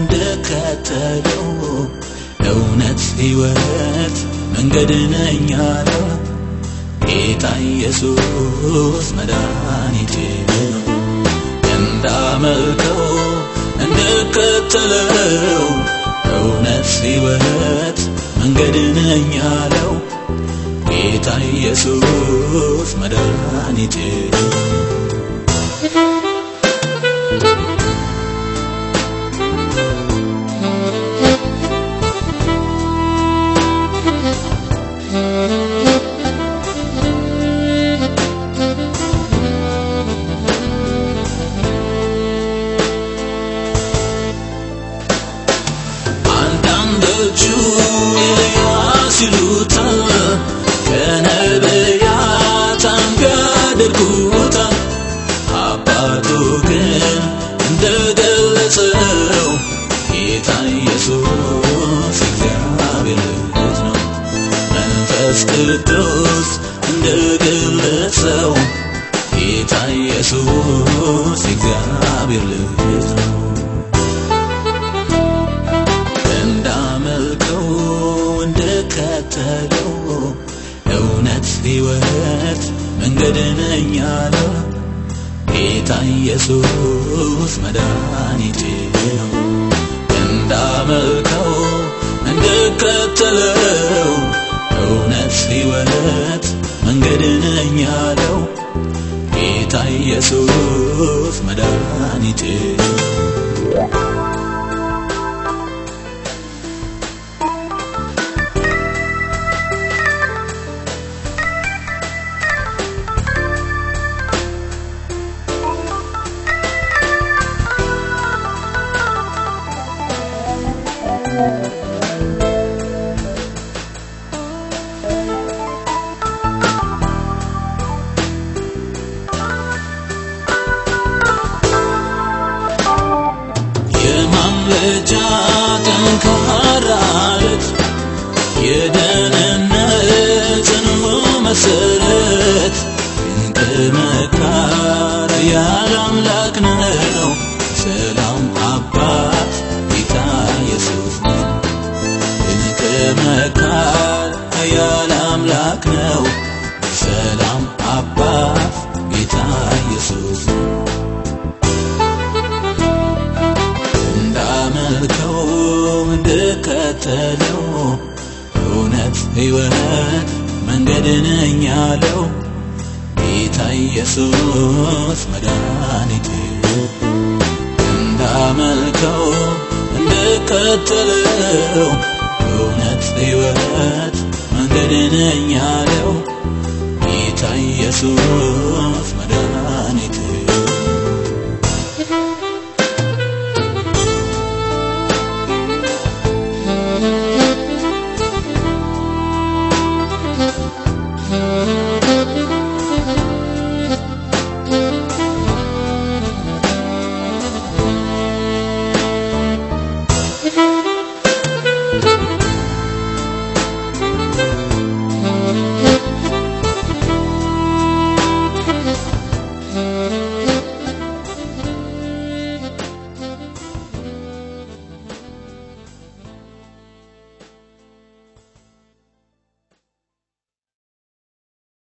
እንድከተለው እውነት ሕይወት መንገድ ነኝ ጌታ ኢየሱስ መድኃኒቴ ነው። እንዳመልከው እንድከተለው እውነት ሕይወት መንገድ ነኝ ጌታ ኢየሱስ መድኃኒቴ ነው። ያደርጉታል። አባቱ ግን እንደገለጸው ጌታ ኢየሱስ እግዚአብሔር ነው። መንፈስ ቅዱስ እንደገለጸው ጌታ ኢየሱስ እግዚአብሔር ልጅ ነው። እንዳመልከው እንድከተለው እውነት ሕይወት መንገድ ነኝ ያለው ጌታ ኢየሱስ መድኃኒቴ ነው። እንዳመልከው እንድከተለው እውነት ሕይወት መንገድ ነኝ ያለው ጌታ ኢየሱስ መድኃኒቴ ነው። የማምለጫ ጠንካራ አለት የደህንነት ጽኑ መሰረት ድንቅ መካር ያለ አምላክ ነው። ሰላም አባት ጌታ ኢየሱስ ነው ድንቅ መካር ያለ አምላክ ነው። ሰላም አባት ጌታ ኢየሱስ ነው እንድከተለው እውነት ሕይወት መንገድ ነኝ ያለው ጌታ ኢየሱስ መድኃኒቴ። እንዳመልከው እንድከተለው እውነት ሕይወት መንገድ ነኝ ያለው ጌታ ኢየሱስ